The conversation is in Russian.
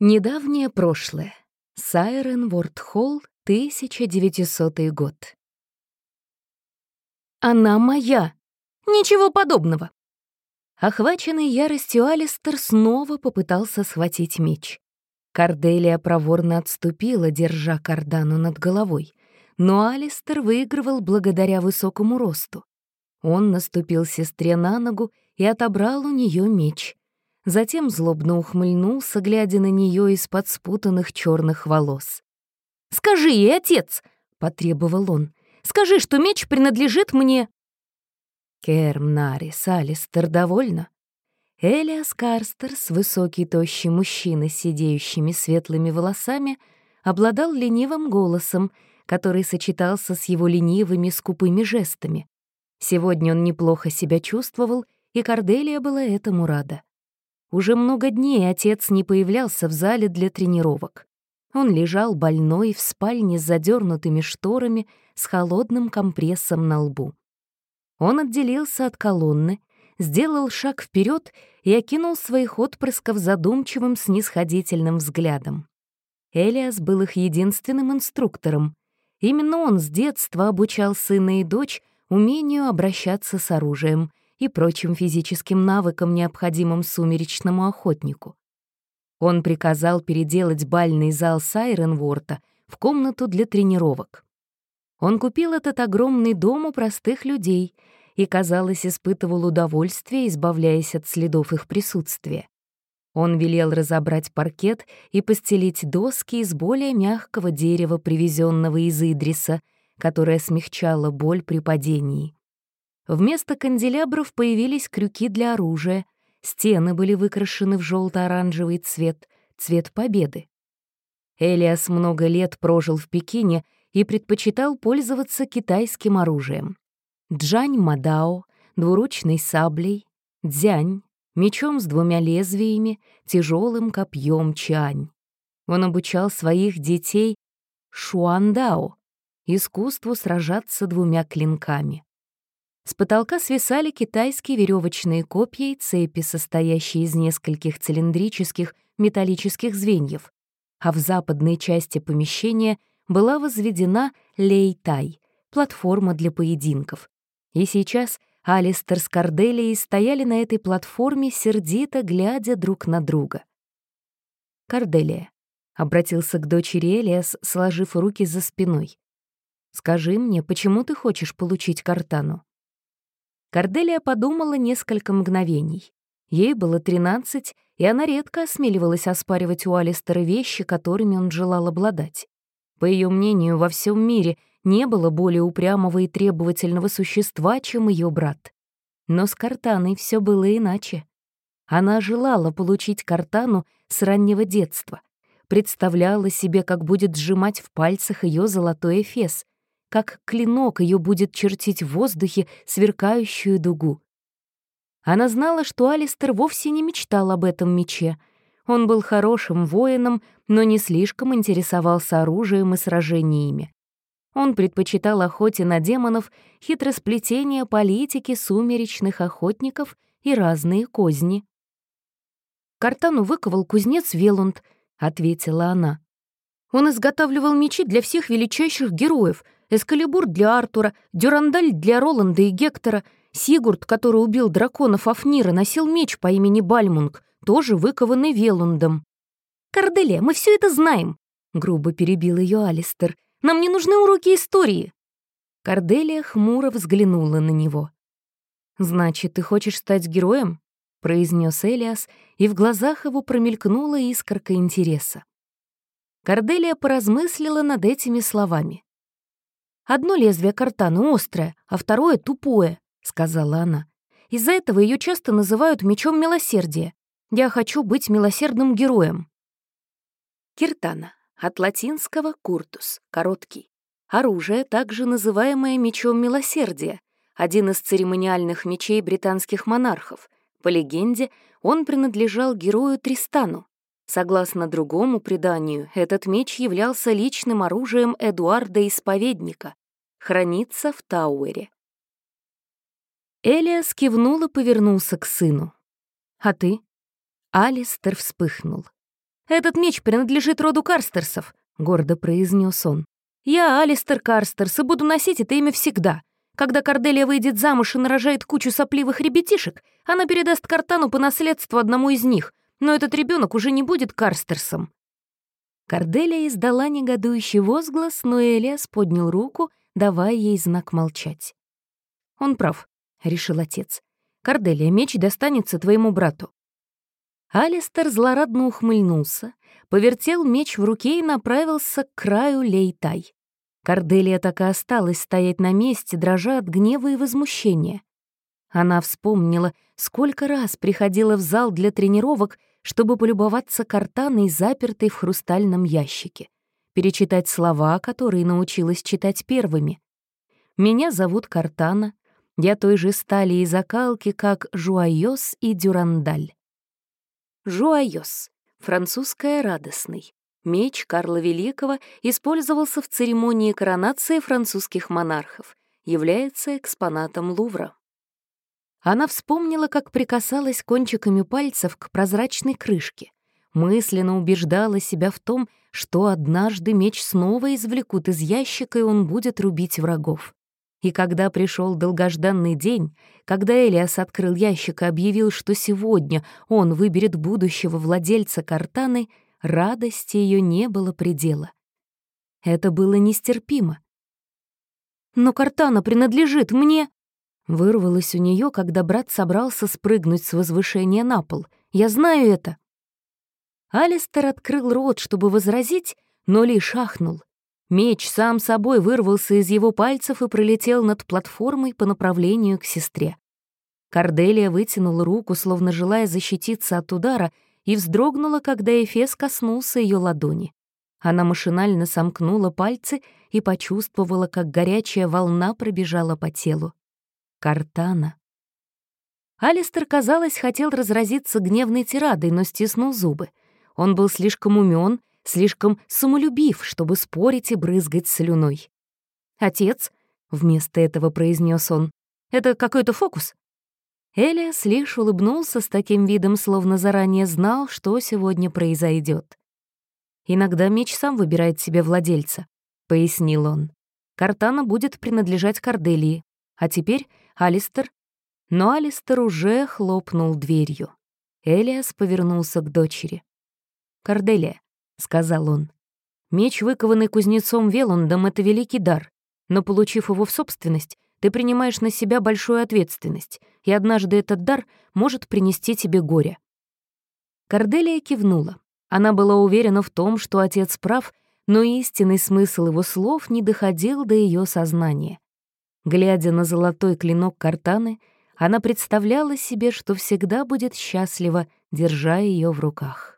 Недавнее прошлое. Сайрен Вордхолл, 1900 год. «Она моя! Ничего подобного!» Охваченный яростью Алистер снова попытался схватить меч. Корделия проворно отступила, держа кардану над головой, но Алистер выигрывал благодаря высокому росту. Он наступил сестре на ногу и отобрал у нее меч — затем злобно ухмыльнулся, глядя на нее из-под спутанных черных волос. «Скажи ей, отец!» — потребовал он. «Скажи, что меч принадлежит мне!» Керм Нарис Алистер довольна. Элиас Карстерс, высокий тощий мужчина с сидеющими светлыми волосами, обладал ленивым голосом, который сочетался с его ленивыми скупыми жестами. Сегодня он неплохо себя чувствовал, и Корделия была этому рада. Уже много дней отец не появлялся в зале для тренировок. Он лежал больной в спальне с задернутыми шторами с холодным компрессом на лбу. Он отделился от колонны, сделал шаг вперед и окинул своих отпрысков задумчивым снисходительным взглядом. Элиас был их единственным инструктором. Именно он с детства обучал сына и дочь умению обращаться с оружием — и прочим физическим навыкам, необходимым сумеречному охотнику. Он приказал переделать бальный зал Сайренворта в комнату для тренировок. Он купил этот огромный дом у простых людей и, казалось, испытывал удовольствие, избавляясь от следов их присутствия. Он велел разобрать паркет и постелить доски из более мягкого дерева, привезенного из Идриса, которое смягчало боль при падении. Вместо канделябров появились крюки для оружия, стены были выкрашены в желто-оранжевый цвет, цвет победы. Элиас много лет прожил в Пекине и предпочитал пользоваться китайским оружием. Джань Мадао, двуручной саблей, дзянь, мечом с двумя лезвиями, тяжелым копьем чань. Он обучал своих детей шуандао, искусству сражаться двумя клинками. С потолка свисали китайские веревочные копья и цепи, состоящие из нескольких цилиндрических металлических звеньев, а в западной части помещения была возведена лей-тай — платформа для поединков. И сейчас Алистер с Корделией стояли на этой платформе, сердито глядя друг на друга. «Корделия», — обратился к дочери Элиас, сложив руки за спиной. «Скажи мне, почему ты хочешь получить картану?» Корделия подумала несколько мгновений. Ей было тринадцать, и она редко осмеливалась оспаривать у Алистера вещи, которыми он желал обладать. По ее мнению, во всем мире не было более упрямого и требовательного существа, чем ее брат. Но с Картаной все было иначе. Она желала получить Картану с раннего детства, представляла себе, как будет сжимать в пальцах ее золотой эфес, как клинок ее будет чертить в воздухе сверкающую дугу. Она знала, что Алистер вовсе не мечтал об этом мече. Он был хорошим воином, но не слишком интересовался оружием и сражениями. Он предпочитал охоте на демонов, хитросплетение политики сумеречных охотников и разные козни. «Картану выковал кузнец Велунд», — ответила она. «Он изготавливал мечи для всех величайших героев, Эскалибур для Артура, Дюрандаль для Роланда и Гектора, Сигурд, который убил дракона Фафнира, носил меч по имени Бальмунг, тоже выкованный Велундом. «Корделия, мы все это знаем!» — грубо перебил ее Алистер. «Нам не нужны уроки истории!» Корделия хмуро взглянула на него. «Значит, ты хочешь стать героем?» — произнес Элиас, и в глазах его промелькнула искорка интереса. Корделия поразмыслила над этими словами. Одно лезвие картаны острое, а второе тупое», — сказала она. «Из-за этого ее часто называют мечом милосердия. Я хочу быть милосердным героем». Киртана. От латинского «куртус» — короткий. Оружие, также называемое мечом милосердия, один из церемониальных мечей британских монархов. По легенде, он принадлежал герою Тристану. Согласно другому преданию, этот меч являлся личным оружием Эдуарда Исповедника, хранится в Тауэре. Элиас кивнул и повернулся к сыну. «А ты?» Алистер вспыхнул. «Этот меч принадлежит роду Карстерсов», — гордо произнес он. «Я Алистер Карстерс и буду носить это имя всегда. Когда Корделия выйдет замуж и нарожает кучу сопливых ребятишек, она передаст Картану по наследству одному из них, но этот ребенок уже не будет Карстерсом». Корделия издала негодующий возглас, но Элиас поднял руку, давая ей знак молчать. «Он прав», — решил отец. «Корделия, меч достанется твоему брату. Алистер злорадно ухмыльнулся, повертел меч в руке и направился к краю Лейтай. Корделия так и осталась стоять на месте, дрожа от гнева и возмущения. Она вспомнила, сколько раз приходила в зал для тренировок, чтобы полюбоваться картаной, запертой в хрустальном ящике, перечитать слова, которые научилась читать первыми. «Меня зовут Картана. Я той же стали и закалки, как Жуайос и Дюрандаль. Жуайос, французская «радостный». Меч Карла Великого использовался в церемонии коронации французских монархов, является экспонатом Лувра. Она вспомнила, как прикасалась кончиками пальцев к прозрачной крышке, мысленно убеждала себя в том, что однажды меч снова извлекут из ящика, и он будет рубить врагов. И когда пришел долгожданный день, когда Элиас открыл ящик и объявил, что сегодня он выберет будущего владельца картаны, радости ее не было предела. Это было нестерпимо. «Но картана принадлежит мне!» Вырвалось у нее, когда брат собрался спрыгнуть с возвышения на пол. «Я знаю это!» Алистер открыл рот, чтобы возразить, но лишь ахнул. Меч сам собой вырвался из его пальцев и пролетел над платформой по направлению к сестре. Корделия вытянула руку, словно желая защититься от удара, и вздрогнула, когда Эфес коснулся ее ладони. Она машинально сомкнула пальцы и почувствовала, как горячая волна пробежала по телу. Картана. Алистер, казалось, хотел разразиться гневной тирадой, но стиснул зубы. Он был слишком умен слишком самолюбив, чтобы спорить и брызгать слюной. «Отец», — вместо этого произнес он, — «это какой-то фокус». Элиас лишь улыбнулся с таким видом, словно заранее знал, что сегодня произойдет. «Иногда меч сам выбирает себе владельца», — пояснил он. «Картана будет принадлежать Корделии, а теперь Алистер». Но Алистер уже хлопнул дверью. Элиас повернулся к дочери. «Корделия, — сказал он. «Меч, выкованный кузнецом Велундом, — это великий дар, но, получив его в собственность, ты принимаешь на себя большую ответственность, и однажды этот дар может принести тебе горе». Корделия кивнула. Она была уверена в том, что отец прав, но истинный смысл его слов не доходил до ее сознания. Глядя на золотой клинок картаны, она представляла себе, что всегда будет счастлива, держа ее в руках.